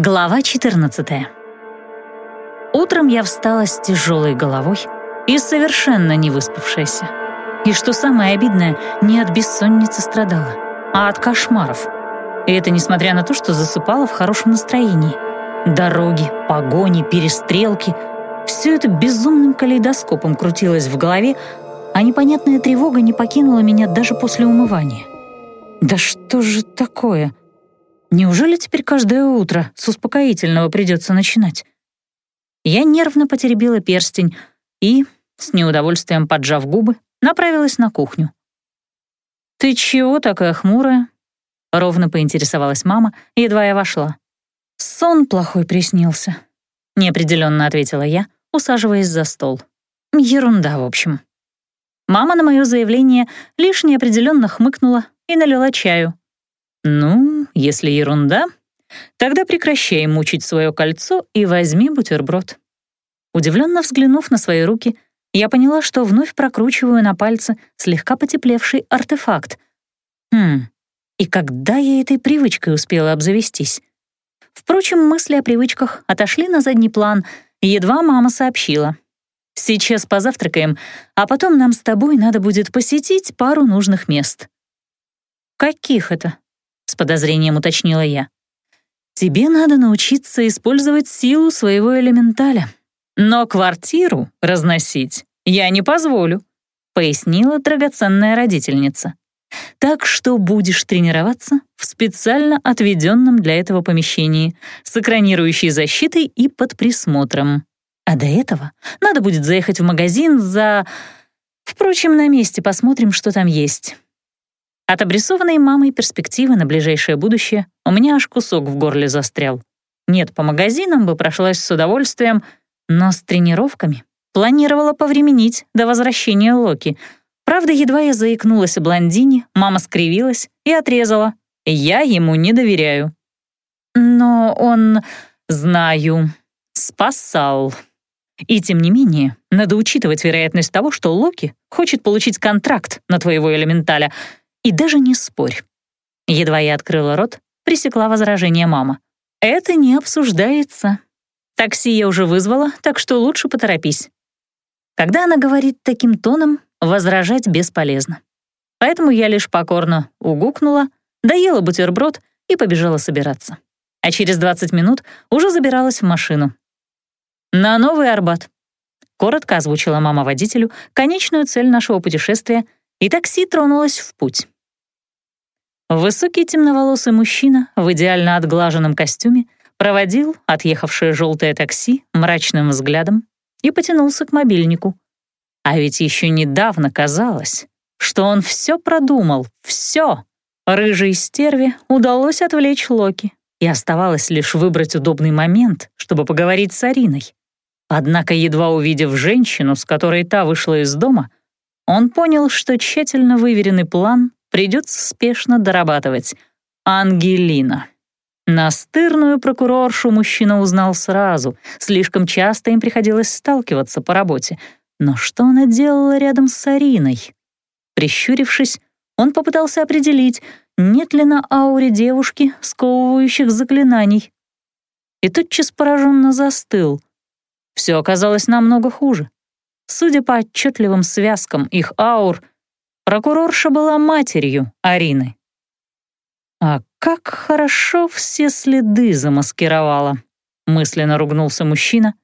Глава 14 Утром я встала с тяжелой головой и совершенно не выспавшаяся. И что самое обидное, не от бессонницы страдала, а от кошмаров. И это несмотря на то, что засыпала в хорошем настроении. Дороги, погони, перестрелки — все это безумным калейдоскопом крутилось в голове, а непонятная тревога не покинула меня даже после умывания. Да что же такое? Неужели теперь каждое утро с успокоительного придется начинать? Я нервно потеребила перстень и, с неудовольствием поджав губы, направилась на кухню. «Ты чего такая хмурая?» — ровно поинтересовалась мама, едва я вошла. «Сон плохой приснился», — неопределенно ответила я, усаживаясь за стол. «Ерунда, в общем». Мама на мое заявление лишь неопределенно хмыкнула и налила чаю. «Ну, если ерунда, тогда прекращай мучить свое кольцо и возьми бутерброд». Удивленно взглянув на свои руки, я поняла, что вновь прокручиваю на пальце слегка потеплевший артефакт. Хм, и когда я этой привычкой успела обзавестись? Впрочем, мысли о привычках отошли на задний план, едва мама сообщила. «Сейчас позавтракаем, а потом нам с тобой надо будет посетить пару нужных мест». «Каких это?» С подозрением уточнила я. «Тебе надо научиться использовать силу своего элементаля. Но квартиру разносить я не позволю», пояснила драгоценная родительница. «Так что будешь тренироваться в специально отведенном для этого помещении с экранирующей защитой и под присмотром. А до этого надо будет заехать в магазин за... Впрочем, на месте посмотрим, что там есть». От обрисованной мамой перспективы на ближайшее будущее у меня аж кусок в горле застрял. Нет, по магазинам бы прошлась с удовольствием, но с тренировками планировала повременить до возвращения Локи. Правда, едва я заикнулась о блондине, мама скривилась и отрезала. Я ему не доверяю. Но он, знаю, спасал. И тем не менее, надо учитывать вероятность того, что Локи хочет получить контракт на твоего элементаля — и даже не спорь. Едва я открыла рот, пресекла возражение мама. «Это не обсуждается. Такси я уже вызвала, так что лучше поторопись». Когда она говорит таким тоном, возражать бесполезно. Поэтому я лишь покорно угукнула, доела бутерброд и побежала собираться. А через 20 минут уже забиралась в машину. «На Новый Арбат», — коротко озвучила мама водителю конечную цель нашего путешествия — и такси тронулось в путь. Высокий темноволосый мужчина в идеально отглаженном костюме проводил отъехавшее желтое такси мрачным взглядом и потянулся к мобильнику. А ведь еще недавно казалось, что он все продумал, все. Рыжей стерве удалось отвлечь Локи, и оставалось лишь выбрать удобный момент, чтобы поговорить с Ариной. Однако, едва увидев женщину, с которой та вышла из дома, он понял, что тщательно выверенный план придется спешно дорабатывать. Ангелина. Настырную прокуроршу мужчина узнал сразу, слишком часто им приходилось сталкиваться по работе. Но что она делала рядом с Ариной? Прищурившись, он попытался определить, нет ли на ауре девушки сковывающих заклинаний. И тотчас пораженно застыл. Все оказалось намного хуже. Судя по отчетливым связкам их аур, прокурорша была матерью Арины. «А как хорошо все следы замаскировала», — мысленно ругнулся мужчина.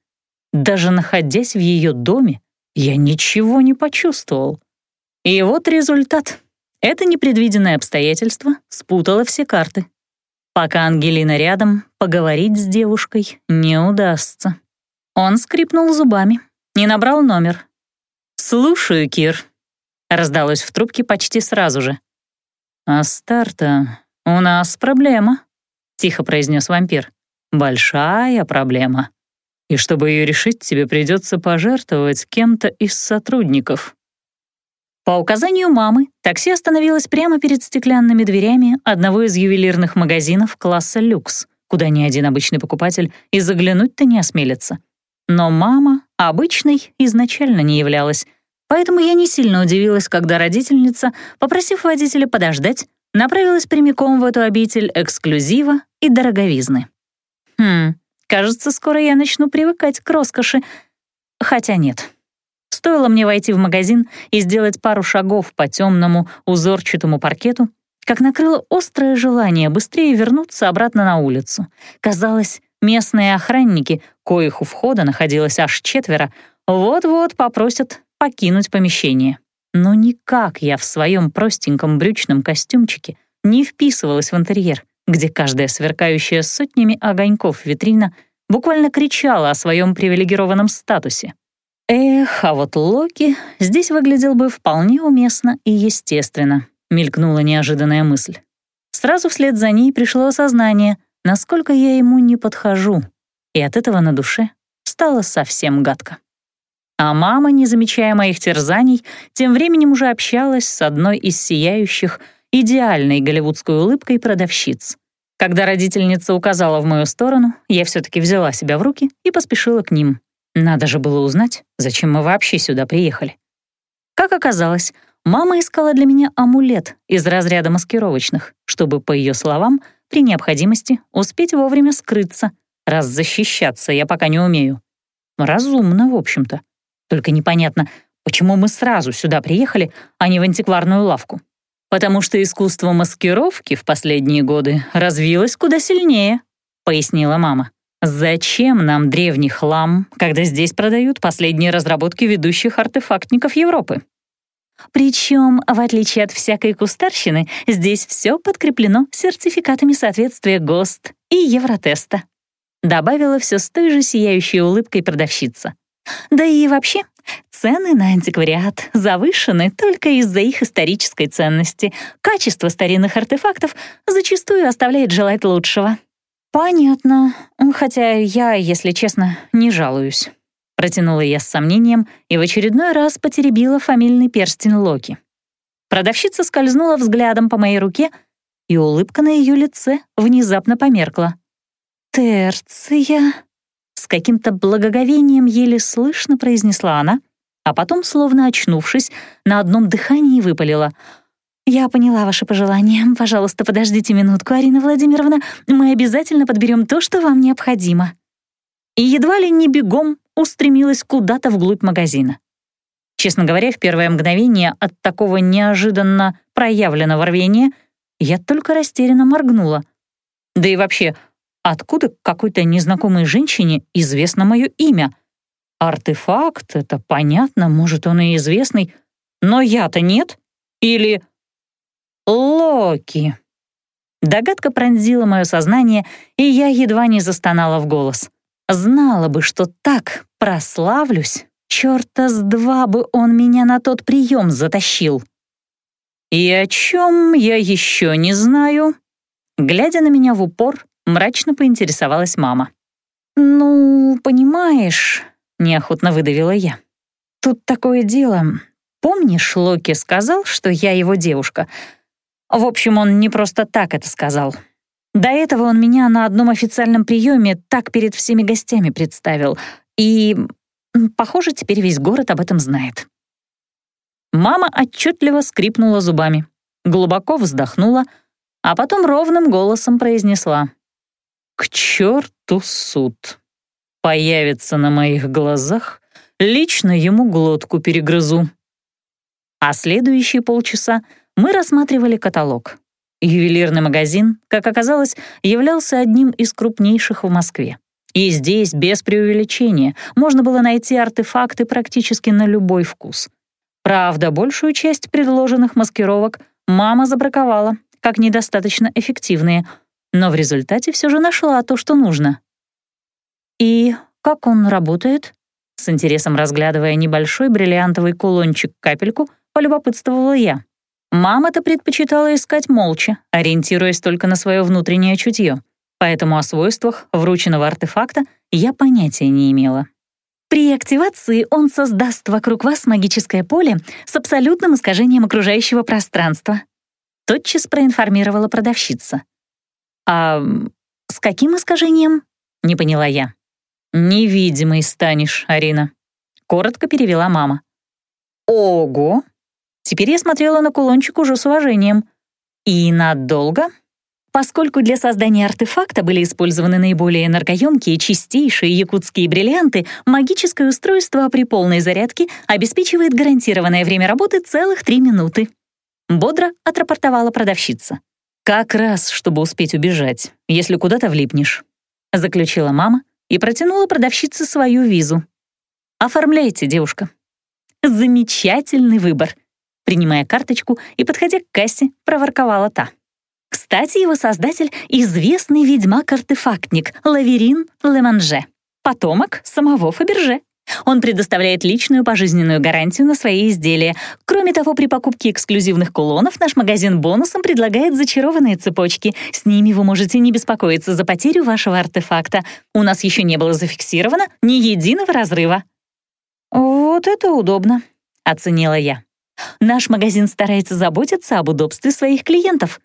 «Даже находясь в ее доме, я ничего не почувствовал. И вот результат. Это непредвиденное обстоятельство спутало все карты. Пока Ангелина рядом, поговорить с девушкой не удастся». Он скрипнул зубами, не набрал номер. «Слушаю, Кир», — раздалось в трубке почти сразу же. «Астарта, у нас проблема», — тихо произнес вампир. «Большая проблема. И чтобы ее решить, тебе придется пожертвовать кем-то из сотрудников». По указанию мамы такси остановилось прямо перед стеклянными дверями одного из ювелирных магазинов класса «Люкс», куда ни один обычный покупатель и заглянуть-то не осмелится. Но мама обычной изначально не являлась, поэтому я не сильно удивилась, когда родительница, попросив водителя подождать, направилась прямиком в эту обитель эксклюзива и дороговизны. Хм, кажется, скоро я начну привыкать к роскоши. Хотя нет. Стоило мне войти в магазин и сделать пару шагов по темному узорчатому паркету, как накрыло острое желание быстрее вернуться обратно на улицу. Казалось, местные охранники, коих у входа находилось аж четверо, вот-вот попросят покинуть помещение. Но никак я в своем простеньком брючном костюмчике не вписывалась в интерьер, где каждая сверкающая сотнями огоньков витрина буквально кричала о своем привилегированном статусе. Эх, а вот Локи здесь выглядел бы вполне уместно и естественно, мелькнула неожиданная мысль. Сразу вслед за ней пришло осознание, насколько я ему не подхожу, и от этого на душе стало совсем гадко. А мама, не замечая моих терзаний, тем временем уже общалась с одной из сияющих, идеальной голливудской улыбкой продавщиц. Когда родительница указала в мою сторону, я все-таки взяла себя в руки и поспешила к ним. Надо же было узнать, зачем мы вообще сюда приехали. Как оказалось, мама искала для меня амулет из разряда маскировочных, чтобы, по ее словам, при необходимости успеть вовремя скрыться, раз защищаться я пока не умею. Разумно, в общем-то. Только непонятно, почему мы сразу сюда приехали, а не в антикварную лавку. Потому что искусство маскировки в последние годы развилось куда сильнее, пояснила мама. Зачем нам древний хлам, когда здесь продают последние разработки ведущих артефактников Европы? Причем, в отличие от всякой кустарщины, здесь все подкреплено сертификатами соответствия ГОСТ и Евротеста. Добавила все с той же сияющей улыбкой продавщица. Да и вообще, цены на антиквариат завышены только из-за их исторической ценности. Качество старинных артефактов зачастую оставляет желать лучшего. «Понятно. Хотя я, если честно, не жалуюсь». Протянула я с сомнением и в очередной раз потеребила фамильный перстень Локи. Продавщица скользнула взглядом по моей руке, и улыбка на ее лице внезапно померкла. «Терция», с каким-то благоговением еле слышно произнесла она, а потом, словно очнувшись, на одном дыхании выпалила. «Я поняла ваше пожелание. Пожалуйста, подождите минутку, Арина Владимировна. Мы обязательно подберем то, что вам необходимо». И едва ли не бегом устремилась куда-то вглубь магазина. Честно говоря, в первое мгновение от такого неожиданно проявленного рвения я только растерянно моргнула. Да и вообще, Откуда какой-то незнакомой женщине известно мое имя? Артефакт — это понятно, может, он и известный, но я-то нет? Или Локи? Догадка пронзила мое сознание, и я едва не застонала в голос. Знала бы, что так прославлюсь, черта с два бы он меня на тот прием затащил. И о чем я еще не знаю? Глядя на меня в упор, Мрачно поинтересовалась мама. «Ну, понимаешь», — неохотно выдавила я. «Тут такое дело. Помнишь, Локи сказал, что я его девушка? В общем, он не просто так это сказал. До этого он меня на одном официальном приеме так перед всеми гостями представил. И, похоже, теперь весь город об этом знает». Мама отчетливо скрипнула зубами, глубоко вздохнула, а потом ровным голосом произнесла. К черту суд. Появится на моих глазах, лично ему глотку перегрызу. А следующие полчаса мы рассматривали каталог. Ювелирный магазин, как оказалось, являлся одним из крупнейших в Москве. И здесь, без преувеличения, можно было найти артефакты практически на любой вкус. Правда, большую часть предложенных маскировок мама забраковала, как недостаточно эффективные — но в результате все же нашла то, что нужно. «И как он работает?» С интересом разглядывая небольшой бриллиантовый кулончик-капельку, полюбопытствовала я. Мама-то предпочитала искать молча, ориентируясь только на свое внутреннее чутье, поэтому о свойствах врученного артефакта я понятия не имела. При активации он создаст вокруг вас магическое поле с абсолютным искажением окружающего пространства. Тотчас проинформировала продавщица. «А с каким искажением?» — не поняла я. «Невидимый станешь, Арина», — коротко перевела мама. «Ого!» Теперь я смотрела на кулончик уже с уважением. «И надолго?» Поскольку для создания артефакта были использованы наиболее энергоемкие чистейшие якутские бриллианты, магическое устройство при полной зарядке обеспечивает гарантированное время работы целых три минуты. Бодро отрапортовала продавщица. «Как раз, чтобы успеть убежать, если куда-то влипнешь», заключила мама и протянула продавщице свою визу. «Оформляйте, девушка». «Замечательный выбор», принимая карточку и, подходя к кассе, проворковала та. Кстати, его создатель — известный ведьмак-артефактник Лаверин Леманже, потомок самого Фаберже. Он предоставляет личную пожизненную гарантию на свои изделия. Кроме того, при покупке эксклюзивных кулонов наш магазин бонусом предлагает зачарованные цепочки. С ними вы можете не беспокоиться за потерю вашего артефакта. У нас еще не было зафиксировано ни единого разрыва. «Вот это удобно», — оценила я. «Наш магазин старается заботиться об удобстве своих клиентов»,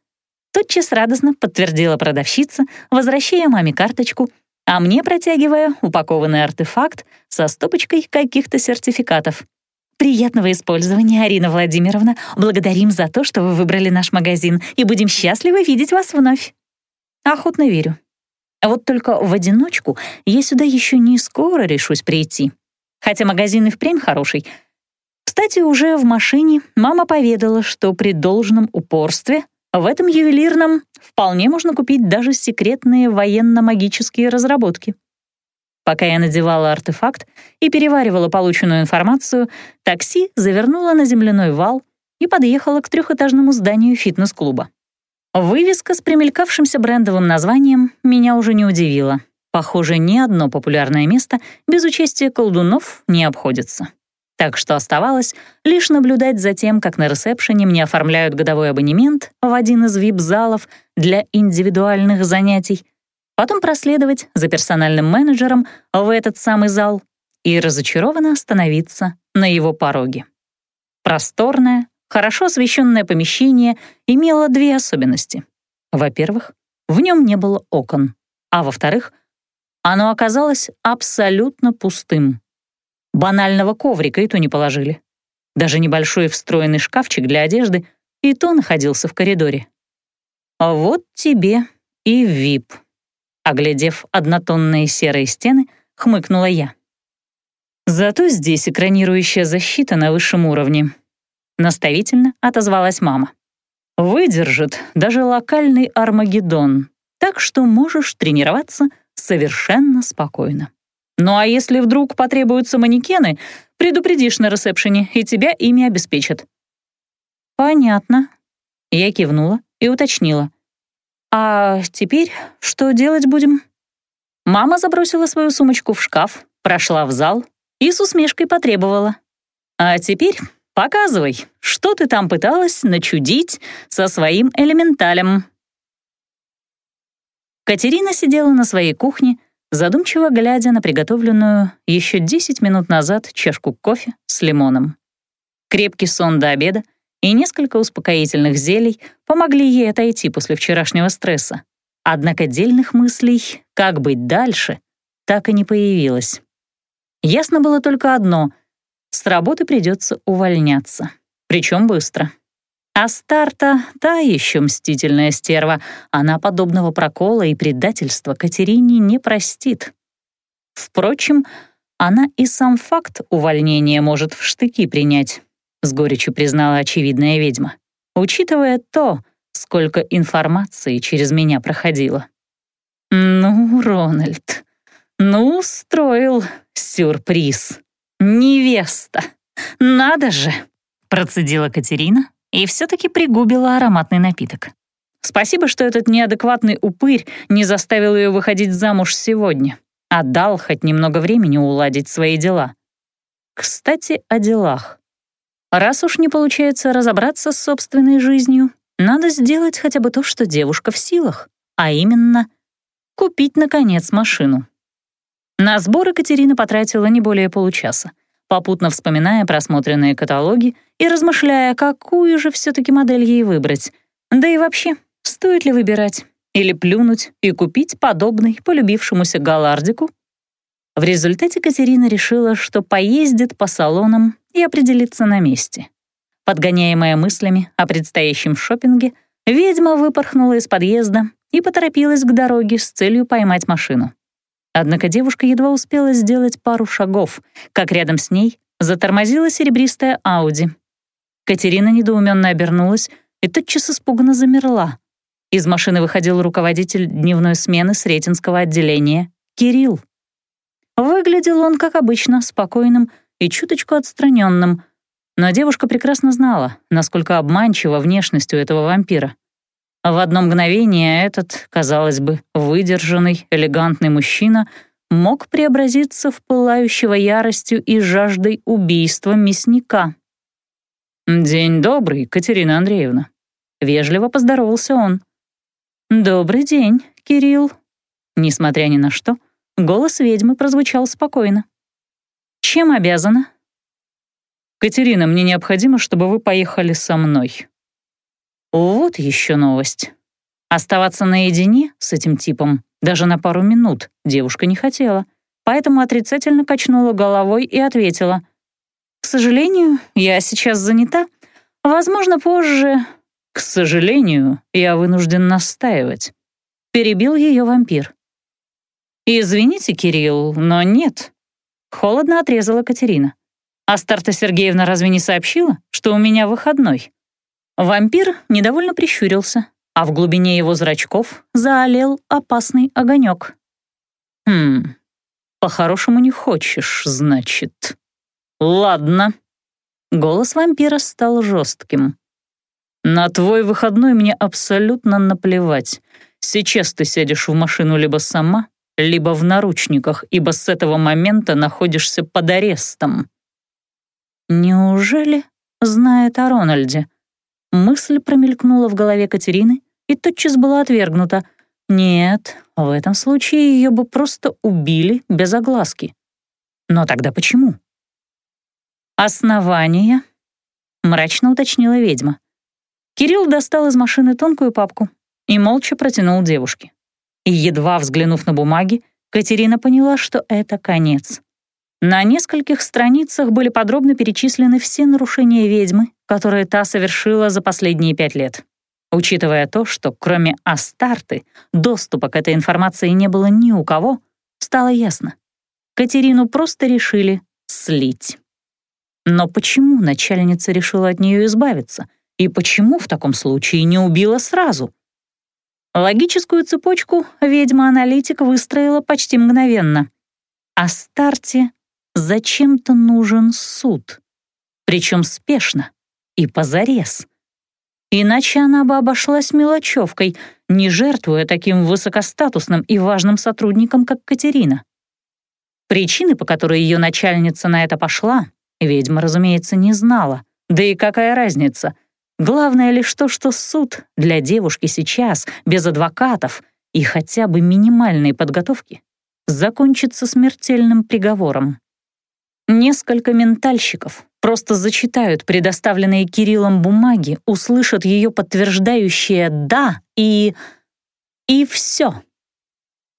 Тотчас радостно подтвердила продавщица, возвращая маме карточку, а мне протягивая упакованный артефакт со стопочкой каких-то сертификатов. «Приятного использования, Арина Владимировна. Благодарим за то, что вы выбрали наш магазин, и будем счастливы видеть вас вновь». Охотно верю. А вот только в одиночку я сюда еще не скоро решусь прийти. Хотя магазин и впрямь хороший. Кстати, уже в машине мама поведала, что при должном упорстве в этом ювелирном вполне можно купить даже секретные военно-магические разработки. Пока я надевала артефакт и переваривала полученную информацию, такси завернуло на земляной вал и подъехало к трехэтажному зданию фитнес-клуба. Вывеска с примелькавшимся брендовым названием меня уже не удивила. Похоже, ни одно популярное место без участия колдунов не обходится так что оставалось лишь наблюдать за тем, как на ресепшене мне оформляют годовой абонемент в один из вип-залов для индивидуальных занятий, потом проследовать за персональным менеджером в этот самый зал и разочарованно остановиться на его пороге. Просторное, хорошо освещенное помещение имело две особенности. Во-первых, в нем не было окон, а во-вторых, оно оказалось абсолютно пустым. Банального коврика и то не положили. Даже небольшой встроенный шкафчик для одежды и то находился в коридоре. А вот тебе и ВИП. Оглядев однотонные серые стены, хмыкнула я. Зато здесь экранирующая защита на высшем уровне. Наставительно отозвалась мама. Выдержит даже локальный Армагеддон, так что можешь тренироваться совершенно спокойно. Ну а если вдруг потребуются манекены, предупредишь на ресепшене, и тебя ими обеспечат». «Понятно». Я кивнула и уточнила. «А теперь что делать будем?» Мама забросила свою сумочку в шкаф, прошла в зал и с усмешкой потребовала. «А теперь показывай, что ты там пыталась начудить со своим элементалем». Катерина сидела на своей кухне, задумчиво глядя на приготовленную еще 10 минут назад чашку кофе с лимоном. Крепкий сон до обеда и несколько успокоительных зелий помогли ей отойти после вчерашнего стресса. Однако дельных мыслей, как быть дальше, так и не появилось. Ясно было только одно — с работы придется увольняться, причем быстро. А старта — та еще мстительная стерва. Она подобного прокола и предательства Катерине не простит. Впрочем, она и сам факт увольнения может в штыки принять, с горечью признала очевидная ведьма, учитывая то, сколько информации через меня проходило. «Ну, Рональд, ну, устроил сюрприз. Невеста! Надо же!» Процедила Катерина, и все-таки пригубила ароматный напиток. Спасибо, что этот неадекватный упырь не заставил ее выходить замуж сегодня, а дал хоть немного времени уладить свои дела. Кстати, о делах. Раз уж не получается разобраться с собственной жизнью, надо сделать хотя бы то, что девушка в силах, а именно купить, наконец, машину. На сборы Катерина потратила не более получаса попутно вспоминая просмотренные каталоги и размышляя, какую же все-таки модель ей выбрать. Да и вообще, стоит ли выбирать? Или плюнуть и купить подобный полюбившемуся галардику? В результате Катерина решила, что поездит по салонам и определится на месте. Подгоняемая мыслями о предстоящем шопинге, ведьма выпорхнула из подъезда и поторопилась к дороге с целью поймать машину. Однако девушка едва успела сделать пару шагов, как рядом с ней затормозила серебристая Ауди. Катерина недоуменно обернулась и тотчас испуганно замерла. Из машины выходил руководитель дневной смены Сретенского отделения Кирилл. Выглядел он, как обычно, спокойным и чуточку отстраненным, но девушка прекрасно знала, насколько обманчива внешность у этого вампира. В одно мгновение этот, казалось бы, выдержанный, элегантный мужчина мог преобразиться в пылающего яростью и жаждой убийства мясника. «День добрый, Катерина Андреевна», — вежливо поздоровался он. «Добрый день, Кирилл». Несмотря ни на что, голос ведьмы прозвучал спокойно. «Чем обязана?» «Катерина, мне необходимо, чтобы вы поехали со мной». Вот еще новость. Оставаться наедине с этим типом даже на пару минут девушка не хотела, поэтому отрицательно качнула головой и ответила. «К сожалению, я сейчас занята. Возможно, позже...» «К сожалению, я вынужден настаивать», — перебил ее вампир. «Извините, Кирилл, но нет», — холодно отрезала Катерина. Астарта Сергеевна разве не сообщила, что у меня выходной? Вампир недовольно прищурился, а в глубине его зрачков заолел опасный огонек. «Хм, по-хорошему не хочешь, значит. Ладно». Голос вампира стал жестким. «На твой выходной мне абсолютно наплевать. Сейчас ты сядешь в машину либо сама, либо в наручниках, ибо с этого момента находишься под арестом». Неужели знает о Рональде? Мысль промелькнула в голове Катерины и тотчас была отвергнута. Нет, в этом случае ее бы просто убили без огласки. Но тогда почему? «Основание?» — мрачно уточнила ведьма. Кирилл достал из машины тонкую папку и молча протянул девушке. И, едва взглянув на бумаги, Катерина поняла, что это конец. На нескольких страницах были подробно перечислены все нарушения ведьмы, которые та совершила за последние пять лет. Учитывая то, что кроме Астарты доступа к этой информации не было ни у кого, стало ясно. Катерину просто решили слить. Но почему начальница решила от нее избавиться? И почему в таком случае не убила сразу? Логическую цепочку ведьма-аналитик выстроила почти мгновенно. Астарте зачем-то нужен суд. Причем спешно и позарез. Иначе она бы обошлась мелочевкой, не жертвуя таким высокостатусным и важным сотрудником, как Катерина. Причины, по которой ее начальница на это пошла, ведьма, разумеется, не знала. Да и какая разница? Главное лишь то, что суд для девушки сейчас, без адвокатов и хотя бы минимальной подготовки, закончится смертельным приговором. Несколько ментальщиков просто зачитают предоставленные Кириллом бумаги, услышат ее подтверждающее «да» и... и все.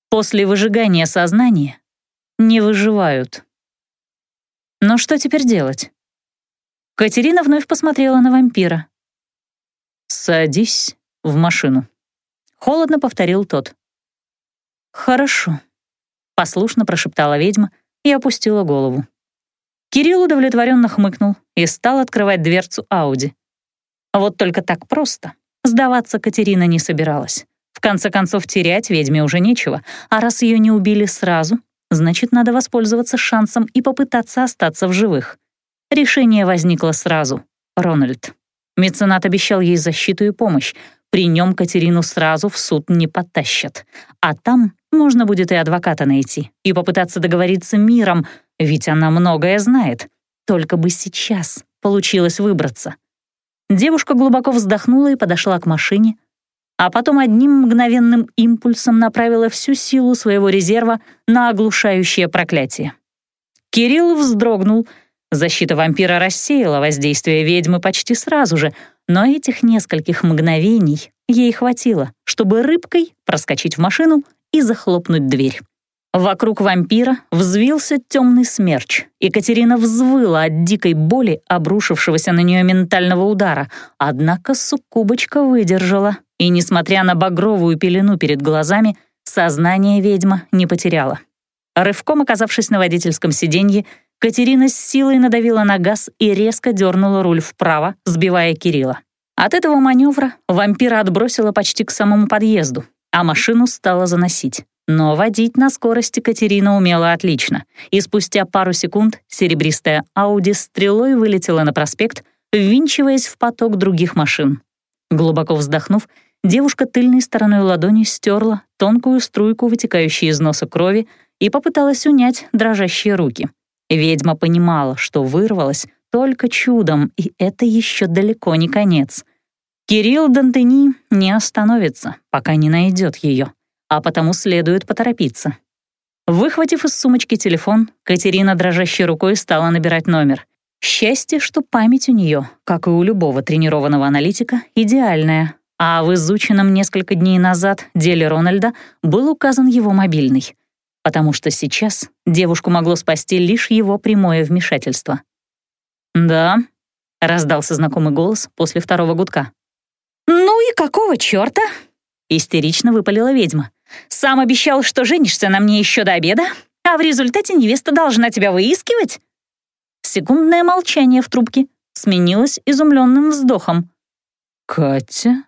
После выжигания сознания не выживают. Но что теперь делать? Катерина вновь посмотрела на вампира. «Садись в машину», — холодно повторил тот. «Хорошо», — послушно прошептала ведьма и опустила голову. Кирилл удовлетворенно хмыкнул и стал открывать дверцу Ауди. Вот только так просто сдаваться Катерина не собиралась. В конце концов, терять ведьме уже нечего, а раз ее не убили сразу, значит, надо воспользоваться шансом и попытаться остаться в живых. Решение возникло сразу. Рональд. Меценат обещал ей защиту и помощь. При нем Катерину сразу в суд не потащат. А там можно будет и адвоката найти, и попытаться договориться миром, ведь она многое знает. Только бы сейчас получилось выбраться. Девушка глубоко вздохнула и подошла к машине, а потом одним мгновенным импульсом направила всю силу своего резерва на оглушающее проклятие. Кирилл вздрогнул. Защита вампира рассеяла воздействие ведьмы почти сразу же, но этих нескольких мгновений ей хватило, чтобы рыбкой проскочить в машину и захлопнуть дверь. Вокруг вампира взвился темный смерч. Екатерина взвыла от дикой боли, обрушившегося на нее ментального удара. Однако суккубочка выдержала и, несмотря на багровую пелену перед глазами, сознание ведьма не потеряла. Рывком оказавшись на водительском сиденье, Катерина с силой надавила на газ и резко дернула руль вправо, сбивая Кирилла. От этого маневра вампира отбросила почти к самому подъезду, а машину стала заносить. Но водить на скорости Катерина умела отлично, и спустя пару секунд серебристая Ауди стрелой вылетела на проспект, ввинчиваясь в поток других машин. Глубоко вздохнув, девушка тыльной стороной ладони стерла тонкую струйку, вытекающую из носа крови, и попыталась унять дрожащие руки. Ведьма понимала, что вырвалась только чудом, и это еще далеко не конец. Кирилл Дантени не остановится, пока не найдет ее, а потому следует поторопиться. Выхватив из сумочки телефон, Катерина дрожащей рукой стала набирать номер. Счастье, что память у нее, как и у любого тренированного аналитика, идеальная, а в изученном несколько дней назад деле Рональда был указан его мобильный, потому что сейчас девушку могло спасти лишь его прямое вмешательство. «Да», — раздался знакомый голос после второго гудка. «Ну и какого чёрта?» — истерично выпалила ведьма. «Сам обещал, что женишься на мне еще до обеда, а в результате невеста должна тебя выискивать?» Секундное молчание в трубке сменилось изумленным вздохом. «Катя?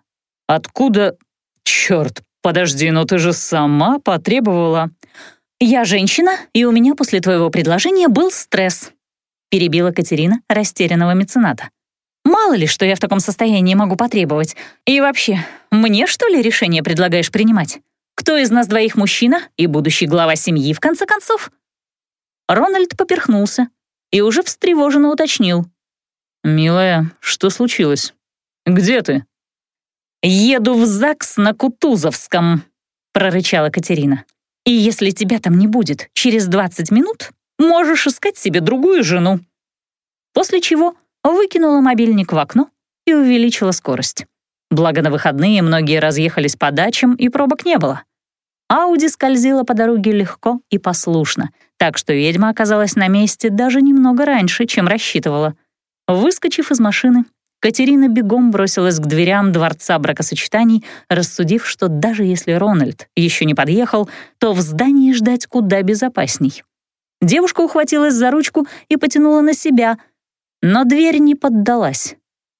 Откуда? Черт, подожди, но ты же сама потребовала...» «Я женщина, и у меня после твоего предложения был стресс», перебила Катерина растерянного мецената. «Мало ли, что я в таком состоянии могу потребовать. И вообще, мне, что ли, решение предлагаешь принимать? Кто из нас двоих мужчина и будущий глава семьи, в конце концов?» Рональд поперхнулся и уже встревоженно уточнил. «Милая, что случилось? Где ты?» «Еду в ЗАГС на Кутузовском», — прорычала Катерина. «И если тебя там не будет через 20 минут, можешь искать себе другую жену». После чего выкинула мобильник в окно и увеличила скорость. Благо на выходные многие разъехались по дачам, и пробок не было. Ауди скользила по дороге легко и послушно, так что ведьма оказалась на месте даже немного раньше, чем рассчитывала. Выскочив из машины, Катерина бегом бросилась к дверям дворца бракосочетаний, рассудив, что даже если Рональд еще не подъехал, то в здании ждать куда безопасней. Девушка ухватилась за ручку и потянула на себя, но дверь не поддалась.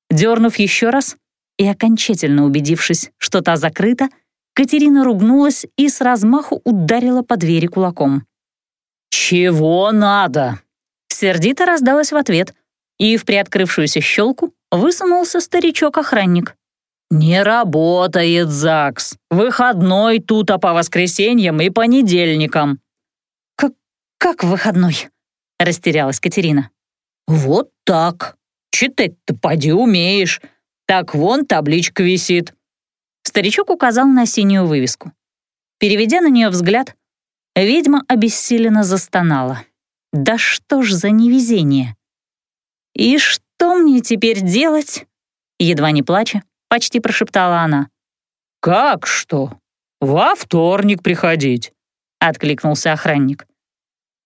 Дернув еще раз и окончательно убедившись, что та закрыта, Катерина ругнулась и с размаху ударила по двери кулаком. «Чего надо?» Сердито раздалась в ответ, и в приоткрывшуюся щелку высунулся старичок-охранник. «Не работает ЗАГС. Выходной тут, а по воскресеньям и понедельникам». «Как, как выходной?» — растерялась Катерина. «Вот так. Читать-то поди умеешь. Так вон табличка висит». Старичок указал на синюю вывеску. Переведя на нее взгляд, ведьма обессиленно застонала. «Да что ж за невезение!» «И что мне теперь делать?» Едва не плача, почти прошептала она. «Как что? Во вторник приходить», — откликнулся охранник.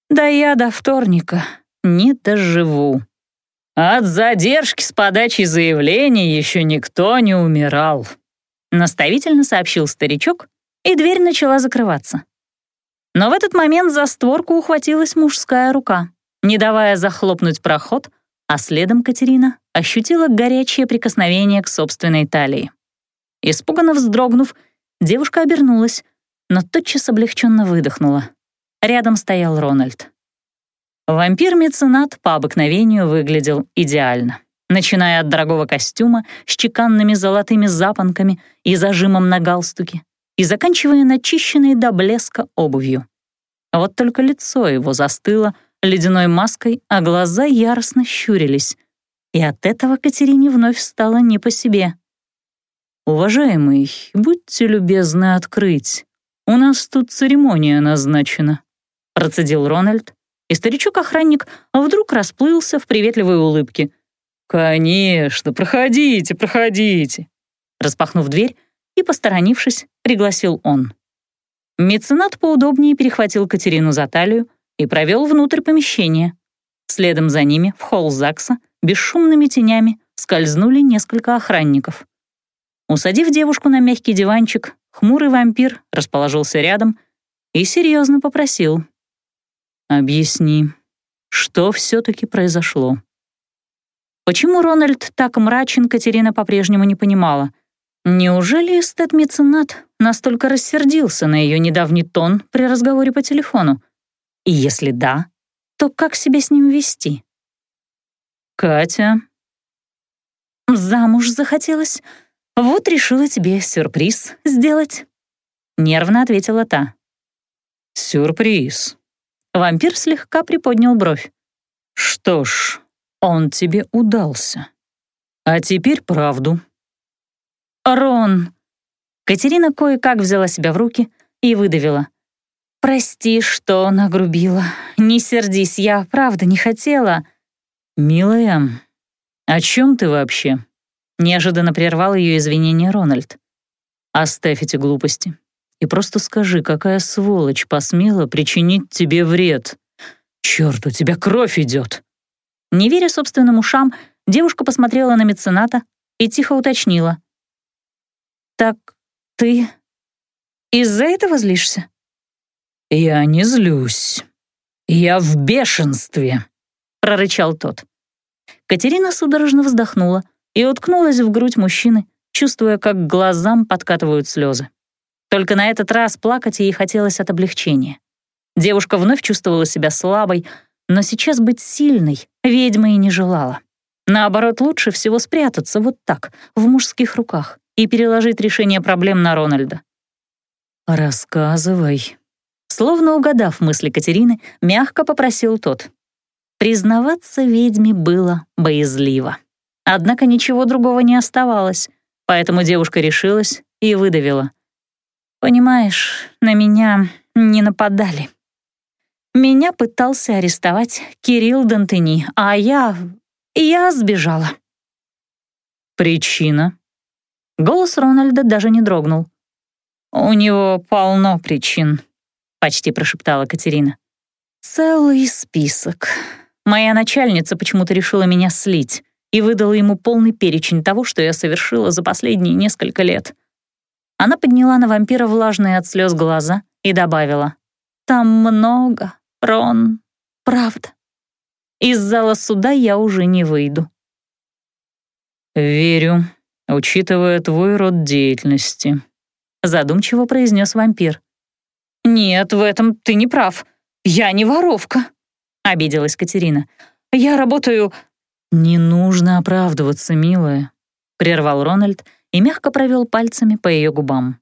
«Да я до вторника не доживу». «От задержки с подачей заявления еще никто не умирал», — наставительно сообщил старичок, и дверь начала закрываться. Но в этот момент за створку ухватилась мужская рука. Не давая захлопнуть проход, а следом Катерина ощутила горячее прикосновение к собственной талии. Испуганно вздрогнув, девушка обернулась, но тотчас облегченно выдохнула. Рядом стоял Рональд. Вампир-меценат по обыкновению выглядел идеально, начиная от дорогого костюма с чеканными золотыми запонками и зажимом на галстуке и заканчивая начищенной до блеска обувью. Вот только лицо его застыло — ледяной маской, а глаза яростно щурились. И от этого Катерине вновь стало не по себе. «Уважаемый, будьте любезны открыть. У нас тут церемония назначена», — процедил Рональд, и старичок-охранник вдруг расплылся в приветливой улыбке. «Конечно, проходите, проходите», распахнув дверь и, посторонившись, пригласил он. Меценат поудобнее перехватил Катерину за талию, и провел внутрь помещения. Следом за ними в холл ЗАГСа бесшумными тенями скользнули несколько охранников. Усадив девушку на мягкий диванчик, хмурый вампир расположился рядом и серьезно попросил. «Объясни, что все-таки произошло?» Почему Рональд так мрачен, Катерина по-прежнему не понимала. Неужели эстет-меценат настолько рассердился на ее недавний тон при разговоре по телефону? И если да, то как себя с ним вести? «Катя...» «Замуж захотелось. Вот решила тебе сюрприз сделать», — нервно ответила та. «Сюрприз». Вампир слегка приподнял бровь. «Что ж, он тебе удался. А теперь правду». «Рон...» Катерина кое-как взяла себя в руки и выдавила. «Прости, что нагрубила. Не сердись, я правда не хотела». «Милая, о чем ты вообще?» Неожиданно прервал ее извинения Рональд. «Оставь эти глупости и просто скажи, какая сволочь посмела причинить тебе вред. Черт, у тебя кровь идет!» Не веря собственным ушам, девушка посмотрела на мецената и тихо уточнила. «Так ты из-за этого злишься?» «Я не злюсь. Я в бешенстве», — прорычал тот. Катерина судорожно вздохнула и уткнулась в грудь мужчины, чувствуя, как глазам подкатывают слезы. Только на этот раз плакать ей хотелось от облегчения. Девушка вновь чувствовала себя слабой, но сейчас быть сильной ведьма и не желала. Наоборот, лучше всего спрятаться вот так, в мужских руках, и переложить решение проблем на Рональда. «Рассказывай», Словно угадав мысли Катерины, мягко попросил тот. Признаваться ведьме было боязливо. Однако ничего другого не оставалось, поэтому девушка решилась и выдавила. «Понимаешь, на меня не нападали. Меня пытался арестовать Кирилл Дантени, а я... я сбежала». «Причина?» Голос Рональда даже не дрогнул. «У него полно причин», — почти прошептала Катерина. «Целый список. Моя начальница почему-то решила меня слить и выдала ему полный перечень того, что я совершила за последние несколько лет». Она подняла на вампира влажные от слез глаза и добавила. «Там много, Рон, правда. Из зала суда я уже не выйду». «Верю, учитывая твой род деятельности», — задумчиво произнес вампир. «Нет, в этом ты не прав. Я не воровка», — обиделась Катерина. «Я работаю...» «Не нужно оправдываться, милая», — прервал Рональд и мягко провел пальцами по ее губам.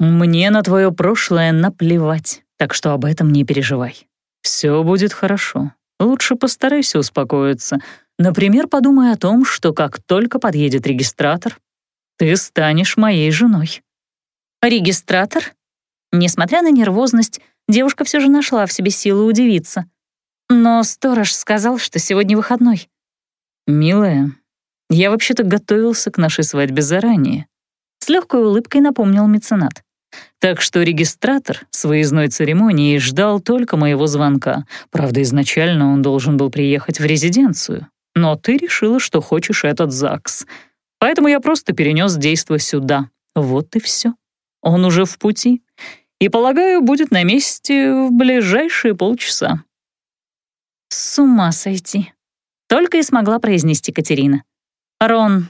«Мне на твое прошлое наплевать, так что об этом не переживай. Все будет хорошо. Лучше постарайся успокоиться. Например, подумай о том, что как только подъедет регистратор, ты станешь моей женой». «Регистратор?» Несмотря на нервозность, девушка все же нашла в себе силы удивиться. Но сторож сказал, что сегодня выходной. «Милая, я вообще-то готовился к нашей свадьбе заранее», с легкой улыбкой напомнил меценат. Так что регистратор с выездной церемонии ждал только моего звонка. Правда, изначально он должен был приехать в резиденцию. Но ты решила, что хочешь этот ЗАГС. Поэтому я просто перенес действо сюда. Вот и все. Он уже в пути и, полагаю, будет на месте в ближайшие полчаса». «С ума сойти», — только и смогла произнести Катерина. «Рон,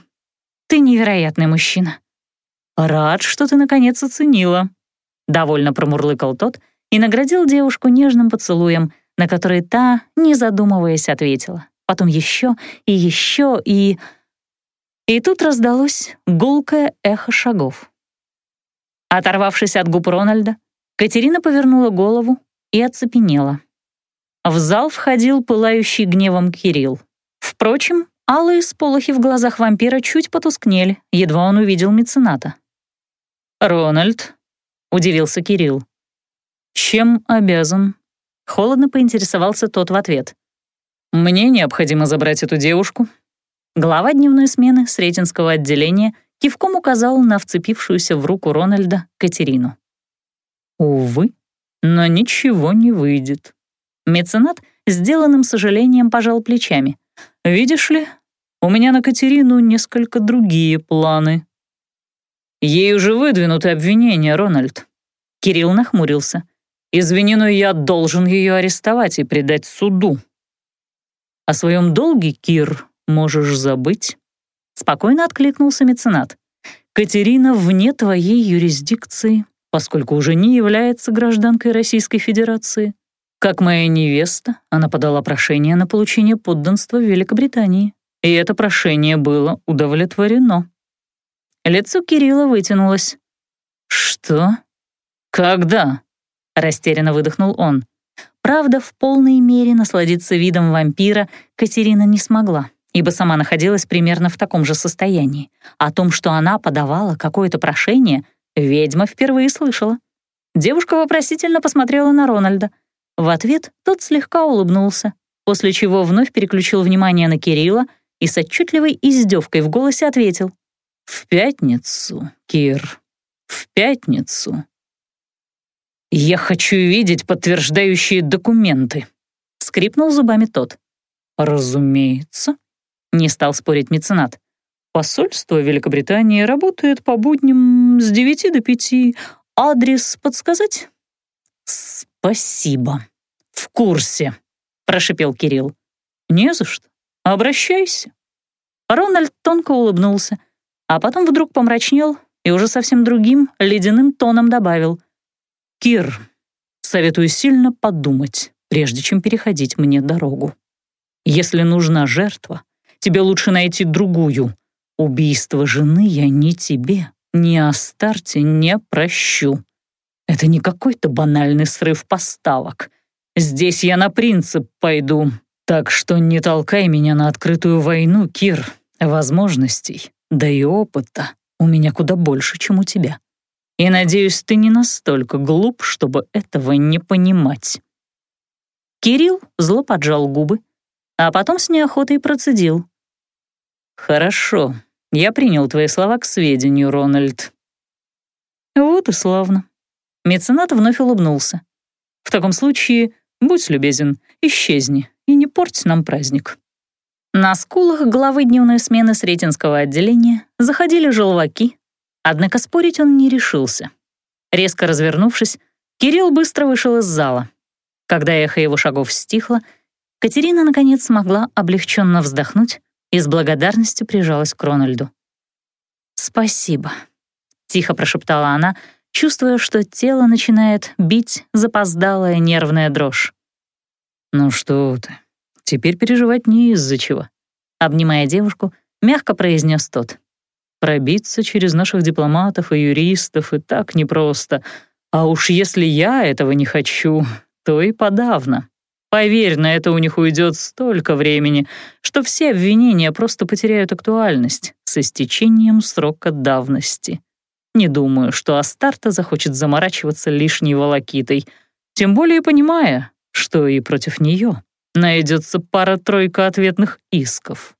ты невероятный мужчина». «Рад, что ты наконец оценила», — довольно промурлыкал тот и наградил девушку нежным поцелуем, на который та, не задумываясь, ответила. Потом еще и еще и... И тут раздалось гулкое эхо шагов. Оторвавшись от губ Рональда, Катерина повернула голову и оцепенела. В зал входил пылающий гневом Кирилл. Впрочем, алые сполохи в глазах вампира чуть потускнели, едва он увидел мецената. «Рональд», — удивился Кирилл. «Чем обязан?» — холодно поинтересовался тот в ответ. «Мне необходимо забрать эту девушку». Глава дневной смены Сретенского отделения кивком указал на вцепившуюся в руку Рональда Катерину. Увы, но ничего не выйдет. Меценат сделанным сожалением пожал плечами. «Видишь ли, у меня на Катерину несколько другие планы». Ей уже выдвинуты обвинения, Рональд». Кирилл нахмурился. «Извини, но я должен ее арестовать и предать суду». «О своем долге, Кир, можешь забыть?» Спокойно откликнулся меценат. «Катерина вне твоей юрисдикции, поскольку уже не является гражданкой Российской Федерации. Как моя невеста, она подала прошение на получение подданства в Великобритании, и это прошение было удовлетворено». Лицо Кирилла вытянулось. «Что? Когда?» — растерянно выдохнул он. Правда, в полной мере насладиться видом вампира Катерина не смогла, ибо сама находилась примерно в таком же состоянии. О том, что она подавала какое-то прошение, ведьма впервые слышала. Девушка вопросительно посмотрела на Рональда. В ответ тот слегка улыбнулся, после чего вновь переключил внимание на Кирилла и с отчетливой издевкой в голосе ответил. «В пятницу, Кир, в пятницу». «Я хочу видеть подтверждающие документы», — скрипнул зубами тот. «Разумеется», — не стал спорить меценат. «Посольство Великобритании работает по будням с девяти до пяти. Адрес подсказать?» «Спасибо. В курсе», — прошипел Кирилл. «Не за что. Обращайся». Рональд тонко улыбнулся, а потом вдруг помрачнел и уже совсем другим, ледяным тоном добавил. «Кир, советую сильно подумать, прежде чем переходить мне дорогу. Если нужна жертва, тебе лучше найти другую. Убийство жены я ни тебе, ни Астарте не прощу. Это не какой-то банальный срыв поставок. Здесь я на принцип пойду, так что не толкай меня на открытую войну, Кир. Возможностей да и опыта у меня куда больше, чем у тебя. И надеюсь, ты не настолько глуп, чтобы этого не понимать». Кирилл зло поджал губы, а потом с неохотой процедил. «Хорошо, я принял твои слова к сведению, Рональд». «Вот и славно». Меценат вновь улыбнулся. «В таком случае, будь любезен, исчезни и не порть нам праздник». На скулах главы дневной смены Сретенского отделения заходили желваки, однако спорить он не решился. Резко развернувшись, Кирилл быстро вышел из зала. Когда эхо его шагов стихло, Катерина наконец смогла облегченно вздохнуть и с благодарностью прижалась к Рональду. «Спасибо», — тихо прошептала она, чувствуя, что тело начинает бить запоздалая нервная дрожь. «Ну что ты, Теперь переживать не из-за чего. Обнимая девушку, мягко произнес тот. Пробиться через наших дипломатов и юристов и так непросто. А уж если я этого не хочу, то и подавно. Поверь, на это у них уйдет столько времени, что все обвинения просто потеряют актуальность с истечением срока давности. Не думаю, что Астарта захочет заморачиваться лишней волокитой, тем более понимая, что и против нее найдется пара-тройка ответных исков.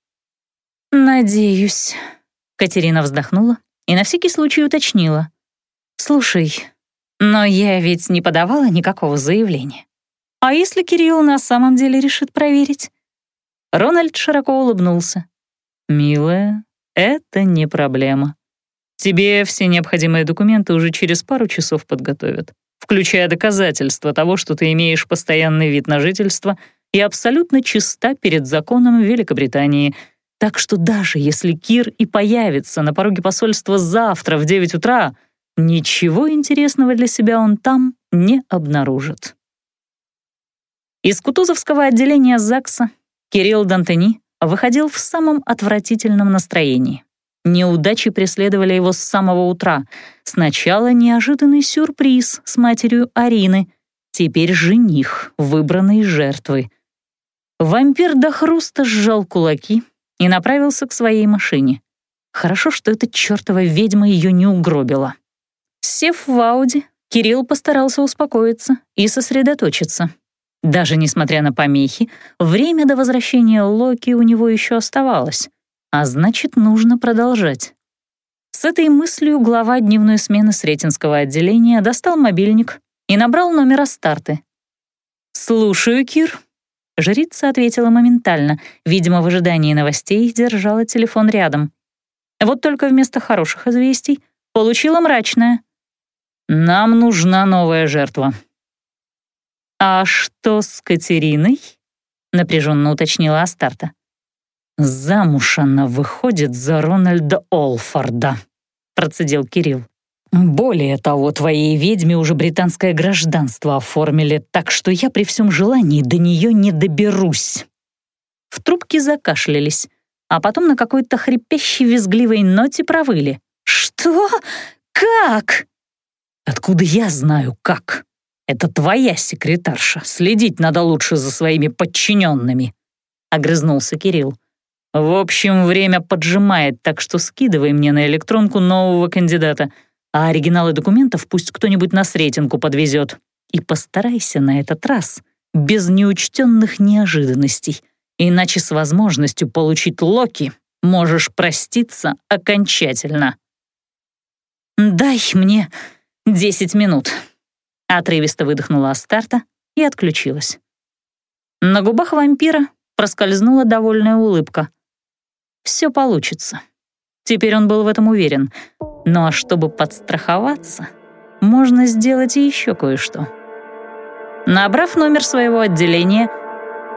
«Надеюсь», — Катерина вздохнула и на всякий случай уточнила. «Слушай, но я ведь не подавала никакого заявления. А если Кирилл на самом деле решит проверить?» Рональд широко улыбнулся. «Милая, это не проблема. Тебе все необходимые документы уже через пару часов подготовят, включая доказательства того, что ты имеешь постоянный вид на жительство — и абсолютно чиста перед законом Великобритании. Так что даже если Кир и появится на пороге посольства завтра в 9 утра, ничего интересного для себя он там не обнаружит. Из Кутузовского отделения ЗАГСа Кирилл Дантени выходил в самом отвратительном настроении. Неудачи преследовали его с самого утра. Сначала неожиданный сюрприз с матерью Арины, теперь жених, выбранной жертвы. Вампир до хруста сжал кулаки и направился к своей машине. Хорошо, что эта чертова ведьма ее не угробила. Сев в Ауди, Кирилл постарался успокоиться и сосредоточиться. Даже несмотря на помехи, время до возвращения Локи у него еще оставалось, а значит, нужно продолжать. С этой мыслью глава дневной смены Сретенского отделения достал мобильник и набрал номер Астарты. «Слушаю, Кир», Жрица ответила моментально, видимо, в ожидании новостей держала телефон рядом. Вот только вместо хороших известий Получила мрачное. Нам нужна новая жертва. А что с Катериной? Напряженно уточнила Астарта. Замуж она выходит за Рональда Олфорда, процедил Кирилл. Более того, твоей ведьме уже британское гражданство оформили, так что я при всем желании до нее не доберусь. В трубке закашлялись, а потом на какой-то хрипящей визгливой ноте провыли. «Что? Как?» «Откуда я знаю, как? Это твоя секретарша. Следить надо лучше за своими подчиненными», — огрызнулся Кирилл. «В общем, время поджимает, так что скидывай мне на электронку нового кандидата — а оригиналы документов пусть кто-нибудь на Сретенку подвезет. И постарайся на этот раз без неучтенных неожиданностей, иначе с возможностью получить Локи можешь проститься окончательно. «Дай мне десять минут», — отрывисто выдохнула Астарта и отключилась. На губах вампира проскользнула довольная улыбка. «Все получится». Теперь он был в этом уверен — ну а чтобы подстраховаться, можно сделать еще кое-что. Набрав номер своего отделения,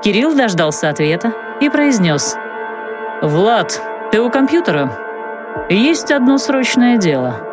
Кирилл дождался ответа и произнес. «Влад, ты у компьютера? Есть одно срочное дело».